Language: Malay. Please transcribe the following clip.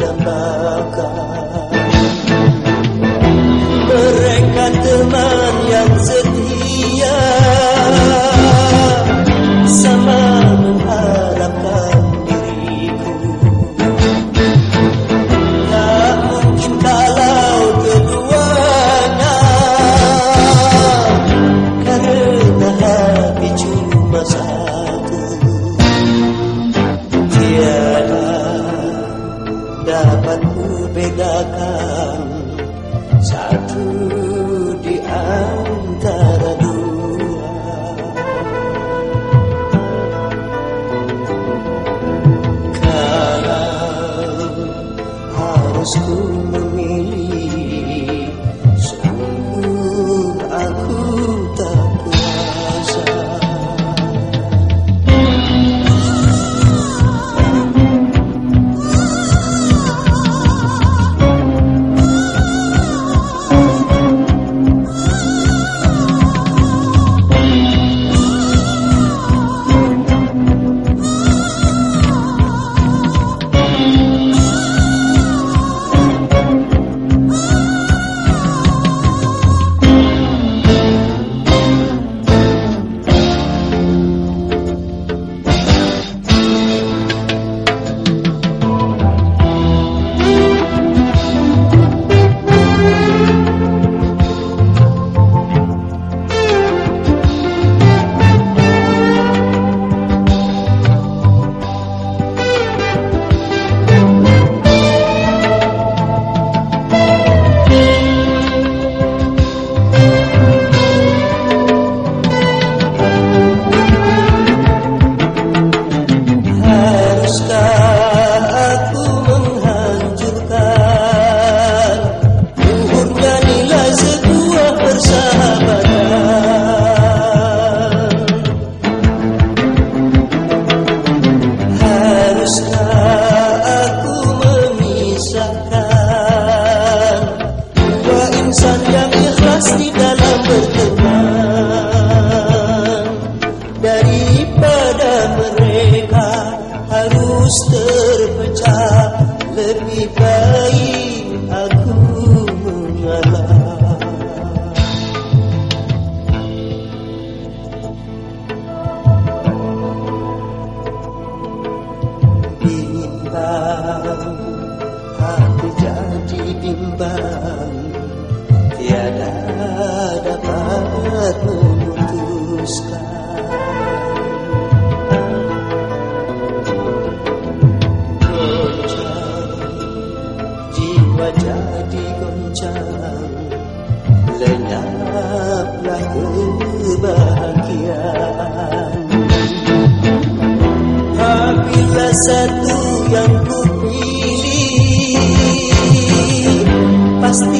dan bakal aka pada mereka harus terpecah lebih baik. Dapatlah kebahagiaan Apabila satu yang ku pilih. Pasti